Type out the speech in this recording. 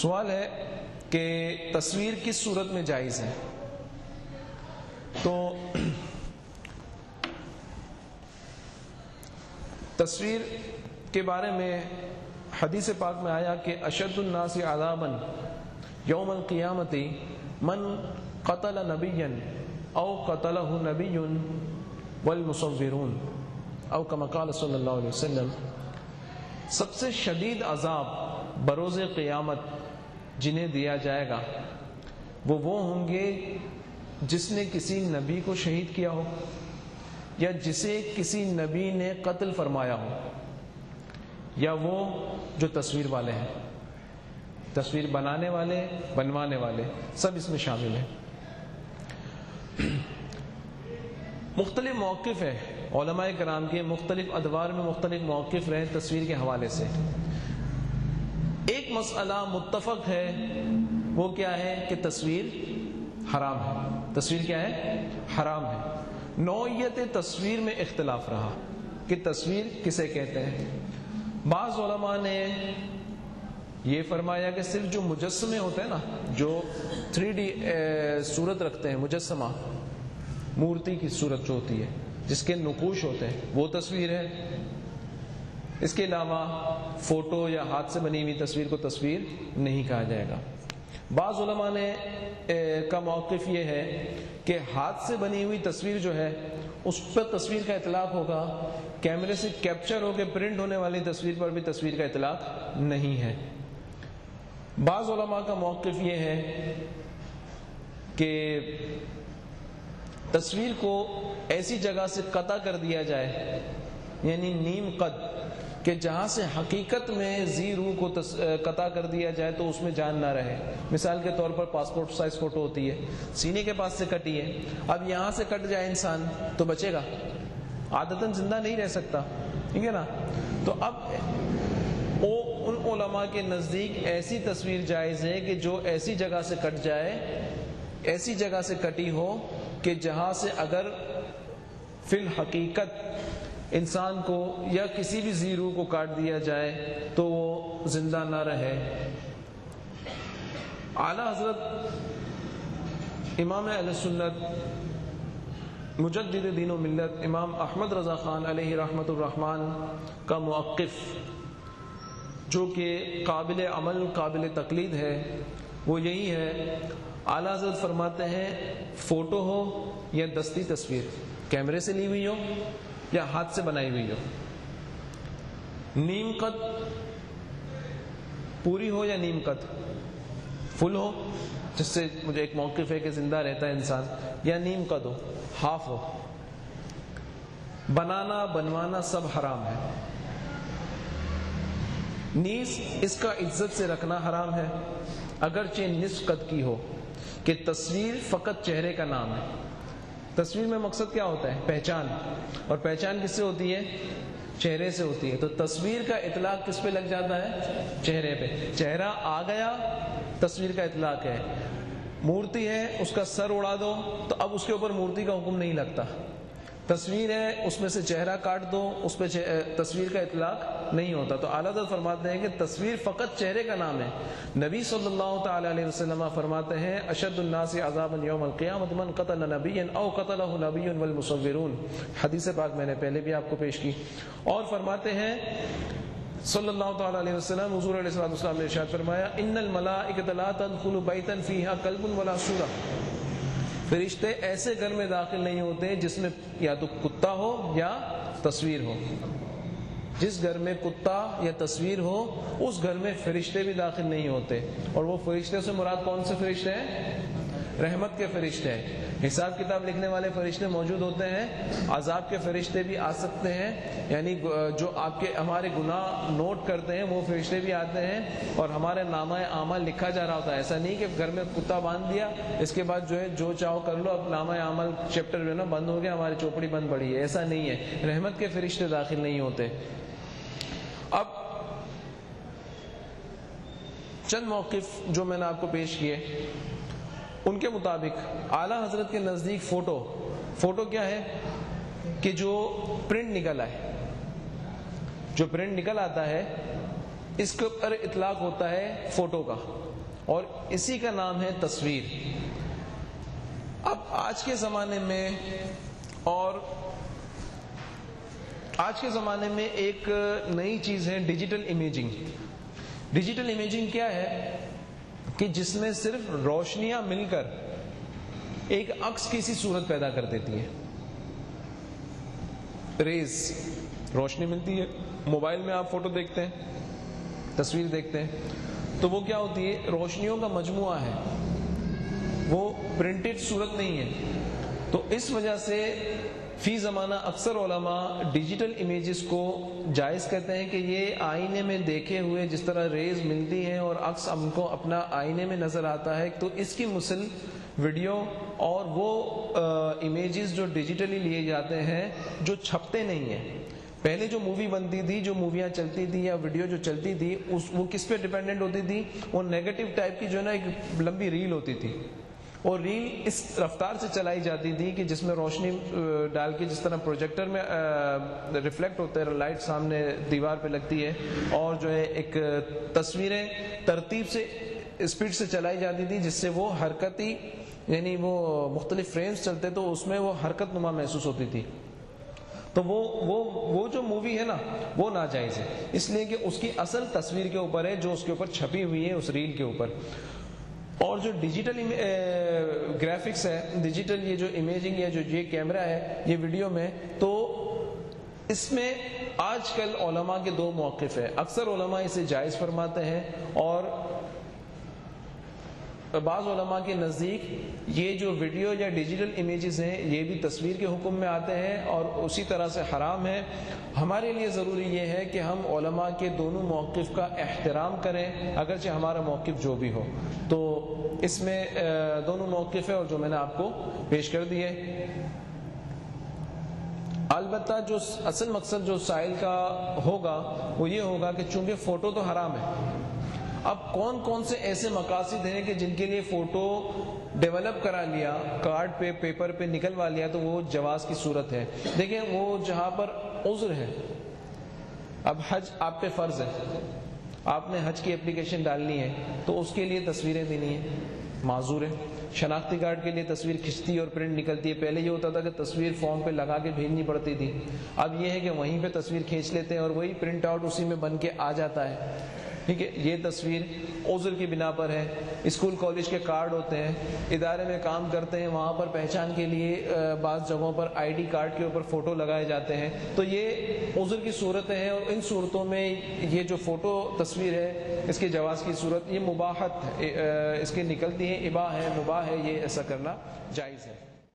سوال ہے کہ تصویر کس صورت میں جائز ہے؟ تو تصویر کے بارے میں حدیث پاک میں آیا کہ اشد الناس عذابا یوم القیامتی من قتل نبی او قتلہ نبی والمصورون، او کما قال صلی اللہ علیہ وسلم، سب سے شدید عذاب بروز قیامت جنہیں دیا جائے گا، وہ وہ ہوں گے جس نے کسی نبی کو شہید کیا ہو یا جسے کسی نبی نے قتل فرمایا ہو، یا وہ جو تصویر والے ہیں، تصویر بنانے والے، بنوانے والے، سب اس میں شامل ہیں۔ مختلف موقف ہے علماء کرام کے مختلف ادوار میں مختلف موقف رہے تصویر کے حوالے سے۔ ایک مسئلہ متفق ہے، وہ کیا ہے کہ تصویر حرام ہے۔ تصویر کیا ہے؟ حرام ہے۔ نوعیت تصویر میں اختلاف رہا کہ تصویر کسے کہتے ہیں۔ بعض علماء نے یہ فرمایا کہ صرف جو مجسمے ہوتے ہیں نا، جو تھری ڈی صورت رکھتے ہیں، مجسمہ، مورتی کی صورت جو ہوتی ہے، جس کے نقوش ہوتے ہیں، وہ تصویر ہے۔ اس کے علاوہ فوٹو یا ہاتھ سے بنی ہوئی تصویر کو تصویر نہیں کہا جائے گا۔ بعض علماء نے کا موقف یہ ہے کہ ہاتھ سے بنی ہوئی تصویر جو ہے، اس پر تصویر کا اطلاق ہوگا۔ کیمرے سے کیپچر ہو کے پرنٹ ہونے والی تصویر پر بھی تصویر کا اطلاق نہیں ہے۔ بعض علماء کا موقف یہ ہے کہ تصویر کو ایسی جگہ سے قطع کر دیا جائے یعنی نیم قد کہ جہاں سے حقیقت میں زی روح کو قطع کر دیا جائے تو اس میں جان نہ رہے۔ مثال کے طور پر پاسپورٹ سائز فوٹو ہوتی ہے، سینے کے پاس سے کٹی ہے، اب یہاں سے کٹ جائے انسان تو بچے گا۔ عادتاً زندہ نہیں رہ سکتا، ٹھیک ہے نا؟ تو اب ان علماء کے نزدیک ایسی تصویر جائز ہے کہ جو ایسی جگہ سے کٹ جائے، ایسی جگہ سے کٹی ہو کہ جہاں سے اگر فی الحقیقت انسان کو یا کسی بھی زیرو کو کاٹ دیا جائے تو وہ زندہ نہ رہے۔ اعلی حضرت امام علیہ سنت، مجدد دین و ملت امام احمد رضا خان علیہ رحمت الرحمن کا موقف، جو کہ قابل عمل، قابل تقلید ہے، وہ یہی ہے۔ اعلیٰ حضرت فرماتے ہیں، فوٹو ہو یا دستی تصویر، کیمرے سے لی ہوئی ہو۔ یا ہاتھ سے بنائی ہوئی ہو۔ نیم قد پوری ہو یا نیم قد فل ہو، جس سے مجھے ایک موقف ہے کہ زندہ رہتا ہے انسان، یا نیم قد ہو ہاف ہو۔ بنانا، بنوانا سب حرام ہے۔ نیز اس کا عزت سے رکھنا حرام ہے۔ اگرچہ نصف قد کی ہو، کہ تصویر فقط چہرے کا نام ہے۔ تصویر میں مقصد کیا ہوتا ہے؟ پہچان۔ اور پہچان کس سے ہوتی ہے؟ چہرے سے ہوتی ہے۔ تو تصویر کا اطلاق کس پہ لگ جاتا ہے؟ چہرے پہ۔ چہرہ آ گیا، تصویر کا اطلاق ہے؟ مورتی ہے، اس کا سر اڑا دو، تو اب اس کے اوپر مورتی کا حکم نہیں لگتا۔ تصویر ہے، اس میں سے چہرہ کاٹ دو، اس پہ تصویر کا اطلاق نہیں ہوتا۔ تو اعلیٰ فرماتے ہیں کہ تصویر فقط چہرے کا نام ہے۔ نبی صلی اللہ تعالی علیہ وسلم فرماتے ہیں، اشد الناس عذاب یوم القیامت من قتل نبی او قتل نبی والمصورون۔ حدیث پاک میں نے پہلے بھی آپ کو پیش کی۔ اور فرماتے ہیں، صلی اللہ تعالی علیہ وسلم، حضور علیہ السلام نے ارشاد فرمایا، ان الملائکۃ لا تدخل بیتا فیھا کلب ولا سورہ فرشتے ایسے گھر میں داخل نہیں ہوتے جس میں یا تو کتا ہو یا تصویر ہو۔ جس گھر میں کتا یا تصویر ہو، اس گھر میں فرشتے بھی داخل نہیں ہوتے۔ اور وہ فرشتے سے مراد کون سے فرشتے ہیں؟ رحمت کے فرشتے ہیں۔ حساب کتاب لکھنے والے فرشتے موجود ہوتے ہیں، عذاب کے فرشتے بھی آ سکتے ہیں۔ یعنی جو آپ کے ہمارے گناہ نوٹ کرتے ہیں، وہ فرشتے بھی آتے ہیں اور ہمارے نامہ عمل لکھا جا رہا ہوتا ہے۔ ایسا نہیں کہ گھر میں کتا باندھ دیا، اس کے بعد جو ہے، جو چاہو کر لو، اب نامہ عمل چیپٹر جو ہے نا، بند ہو گیا، ہماری چوپڑی بند پڑی ہے۔ ایسا نہیں ہے۔ رحمت کے فرشتے داخل نہیں ہوتے۔ اب چند موقف جو میں نے آپ کو پیش کیے۔ ان کے مطابق اعلی حضرت کے نزدیک فوٹو فوٹو کیا ہے؟ کہ جو پرنٹ نکل آئے۔ جو پرنٹ نکل آتا ہے، اس کے اوپر اطلاق ہوتا ہے فوٹو کا۔ اور اسی کا نام ہے تصویر۔ اب آج کے زمانے میں اور آج کے زمانے میں ایک نئی چیز ہے، ڈیجیٹل امیجنگ۔ ڈیجیٹل امیجنگ کیا ہے؟ کہ جس میں صرف روشنیاں مل کر ایک عکس کی سی صورت پیدا کر دیتی ہے ریز، روشنی ملتی ہے۔ موبائل میں آپ فوٹو دیکھتے ہیں، تصویر دیکھتے ہیں، تو وہ کیا ہوتی ہے؟ روشنیوں کا مجموعہ ہے۔ وہ پرنٹڈ صورت نہیں ہے۔ تو اس وجہ سے فی زمانہ اکثر علماء ڈیجیٹل امیجز کو جائز کرتے ہیں کہ یہ آئینے میں دیکھے ہوئے جس طرح ریز ملتی ہیں اور عکس ہم کو اپنا آئینے میں نظر آتا ہے، تو اس کی مسل ویڈیو اور وہ امیجز جو ڈیجیٹلی لیے جاتے ہیں جو چھپتے نہیں ہیں۔ پہلے جو مووی بنتی تھی، جو موویاں چلتی تھی یا ویڈیو جو چلتی تھی، اس، وہ کس پہ ڈیپینڈنٹ ہوتی تھی؟ وہ نیگیٹو ٹائپ کی جو ہے نا ایک لمبی ریل ہوتی تھی۔ اور ریل اس رفتار سے چلائی جاتی تھی کہ جس میں روشنی ڈال کے جس طرح پروجیکٹر میں ریفلیکٹ ہوتا ہے لائٹ سامنے دیوار پہ لگتی ہے اور جو ہے ایک تصویریں ترتیب سے اسپیڈ سے چلائی جاتی تھی جس سے وہ حرکتی یعنی وہ مختلف فریمز چلتے تو اس میں وہ حرکت نما محسوس ہوتی تھی۔ تو وہ وہ وہ جو مووی ہے نا، وہ ناجائز ہے۔ اس لیے کہ اس کی اصل تصویر کے اوپر ہے، جو اس کے اوپر چھپی ہوئی ہے، اس ریل کے اوپر۔ اور جو ڈیجیٹل گرافکس eh, ہے ڈیجیٹل یہ جو امیجنگ یا جو یہ کیمرہ ہے، یہ ویڈیو میں، تو اس میں آج کل علماء کے دو موقف ہیں۔ اکثر علماء اسے جائز فرماتے ہیں اور بعض علماء کے نزدیک یہ جو ویڈیو یا ڈیجیٹل امیجز ہیں، یہ بھی تصویر کے حکم میں آتے ہیں اور اسی طرح سے حرام ہے ہمارے لیے ضروری یہ ہے کہ ہم علماء کے دونوں موقف کا احترام کریں، اگرچہ ہمارا موقف جو بھی ہو۔ تو اس میں دونوں موقف ہے اور جو میں نے آپ کو پیش کر دیے البتہ جو اصل مقصد، جو سائل کا ہوگا، وہ یہ ہوگا کہ چونکہ فوٹو تو حرام ہے۔ اب کون کون سے ایسے مقاصد ہیں کہ جن کے لیے فوٹو ڈیولپ کرا لیا، کارڈ پہ، پیپر پہ نکلوا لیا تو وہ جواز کی صورت ہے۔ دیکھیں، وہ جہاں پر عذر ہے۔ اب حج آپ پہ فرض ہے۔ آپ نے حج کی اپلیکیشن ڈالنی ہے تو اس کے لیے تصویریں دینی ہیں۔ معذور ہے شناختی کارڈ کے لیے تصویر کھنچتی اور پرنٹ نکلتی ہے۔ پہلے یہ ہوتا تھا کہ تصویر فارم پہ لگا کے بھیجنی پڑتی تھی۔ اب یہ ہے کہ وہیں پہ تصویر کھینچ لیتے ہیں اور وہی پرنٹ آؤٹ اسی میں بن کے آ جاتا ہے۔ ٹھیک ہے، یہ تصویر عذر کی بنا پر ہے۔ اسکول، کالج کے کارڈ ہوتے ہیں۔ ادارے میں کام کرتے ہیں، وہاں پر پہچان کے لیے بعض جگہوں پر آئی ڈی کارڈ کے اوپر فوٹو لگائے جاتے ہیں۔ تو یہ عذر کی صورتیں ہیں اور ان صورتوں میں یہ جو فوٹو تصویر ہے، اس کے جواز کی صورت، یہ مباحت اس کی نکلتی ہے اباہ ہے مباح ہے، یہ ایسا کرنا جائز ہے۔